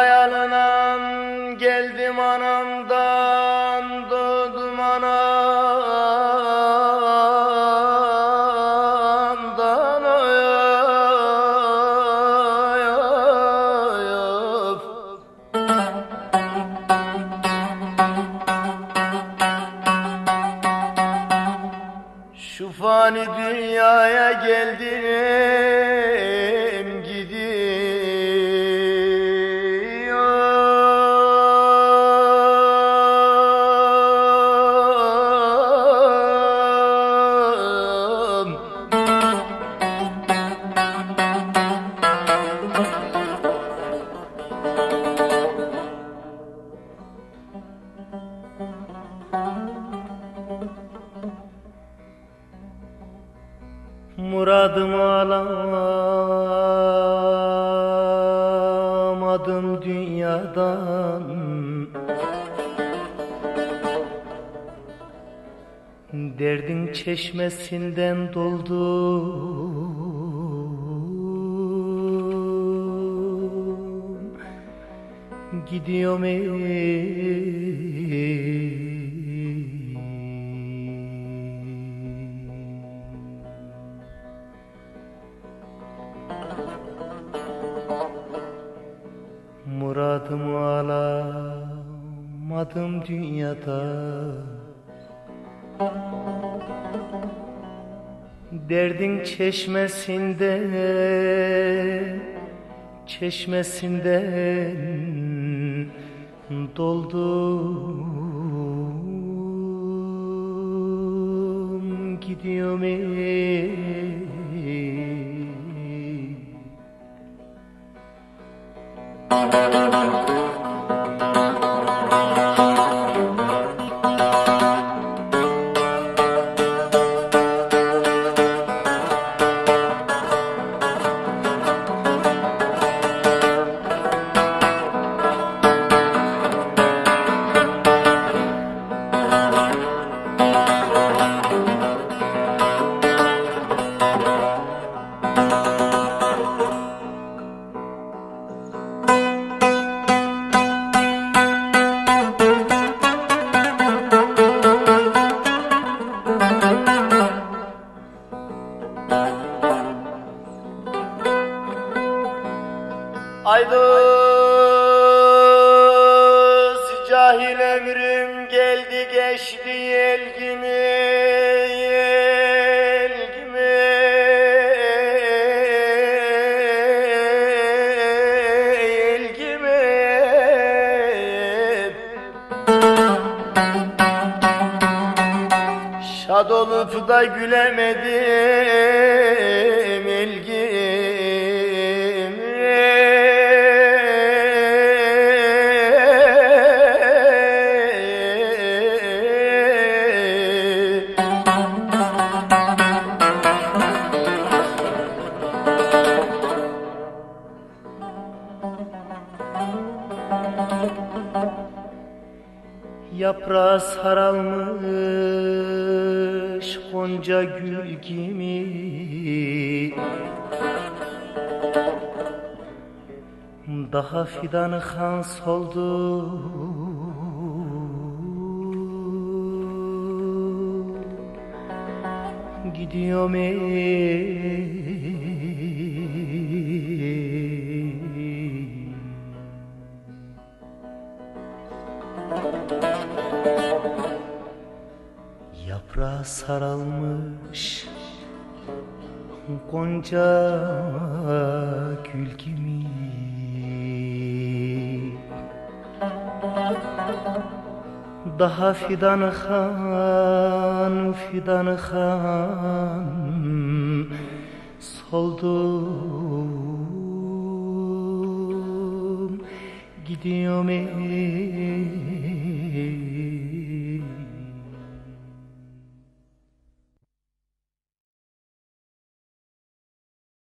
hayalına geldim anamdan doğdum anamdan oy, oy, oy. Fani dünyaya geldim Muradımı alamadım dünyadan. Derdin çeşmesinden doldum Gidiyorum ey alamadım dünyada. Derdin çeşmesinde Çeşmesinden doldum. Gidiyorum ey Aydos cahil ömrüm geldi geçti yelgimi yelgimi yelgimi Şad olup da gülemedim Yaprağı saralmış gonca gül gibi. Daha fidanı han soldu. Gidiyorum ey saralmış. Gonca gül gibi Daha fidanı han, fidanı han Soldum Gidiyorum ey